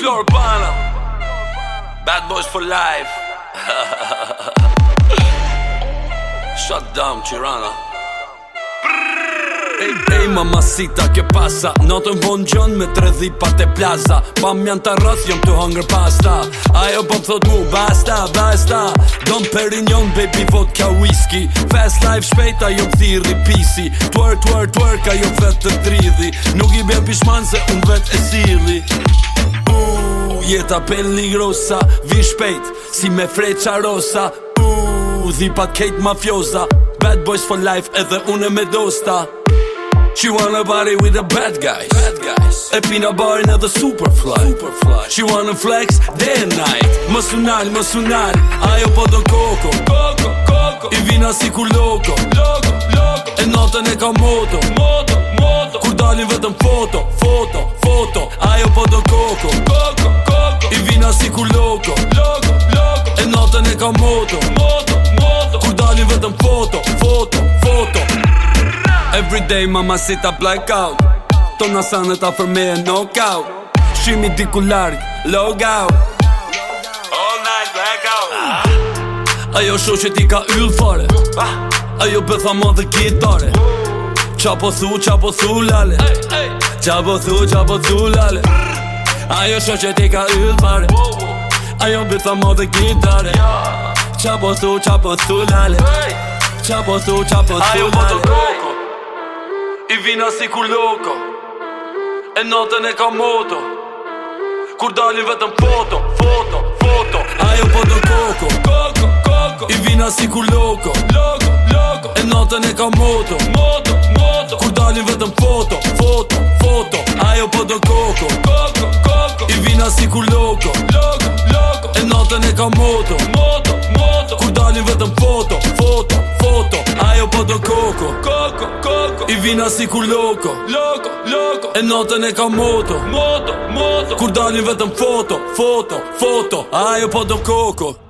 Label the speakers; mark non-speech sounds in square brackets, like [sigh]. Speaker 1: Flor Bana Bad Boys for Life [laughs] Shut down Tirana Ej, ej, mamasita, ke pasa Notën vonë gjënë me tre dhipat e plaza Pam janë të rrëth, jom të hangër pasta Ajo po thot mu, basta, basta Don Perignon, baby, vodka, whisky Fast life, shpejta, jom thiri, pisi twer twer ka ajo vetë të dridhi Nuk i bjën pishman se unë vetë e sili Jeta pel një grosa Vi shpejt, si me freqa rosa Uuuu, Dhipat kejt mafjoza Bad boys for life, edhe une me dosta She wanna party with the bad guys, bad guys. E pina barin edhe super fly. super fly She wanna flex day and night Më sunal, më sunal Ajo po do koko Koko, koko I vina si ku loko Loko, loko E natën e ka moto Moto, moto Kur dalin vetëm foto Foto, foto Ajo po do koko Koko, koko I vina si ku loko Loko, loko E natën e ka moto Moto, moto Kur dalin vetëm foto Foto, foto Everyday mama si ta blackout Tona sanë ta fërme e knockout Shimi di ku largë Log out All night blackout ah. Ajo shu që ti ka yllë fare ah. Ajo bëtha ma dhe gitare Qa po thu, qa po thu lale Qa po thu, qa po thu lale Brrrr Ajo shë që ti ka yllë pare Ajo bitë thë modë gitare Qa po thu, qa po thu lale Qa po thu, qa po thu lale Ajo po të koko I vina si kur loko E notën e ka moto Kur dalin vetëm foto, foto, foto Ajo po të koko I vina si kur loko E notën e ka moto Moto, moto Kur dalin vetëm foto, foto, foto Ajo po të Koko si kur loko Loko, loko E natën e ka moto Moto, moto Kur dalin vetëm foto Foto, foto Ajo po do koko Koko, koko I vina si kur loko Loko, loko E natën e ka moto Moto, moto Kur dalin vetëm foto Foto, foto Ajo po do koko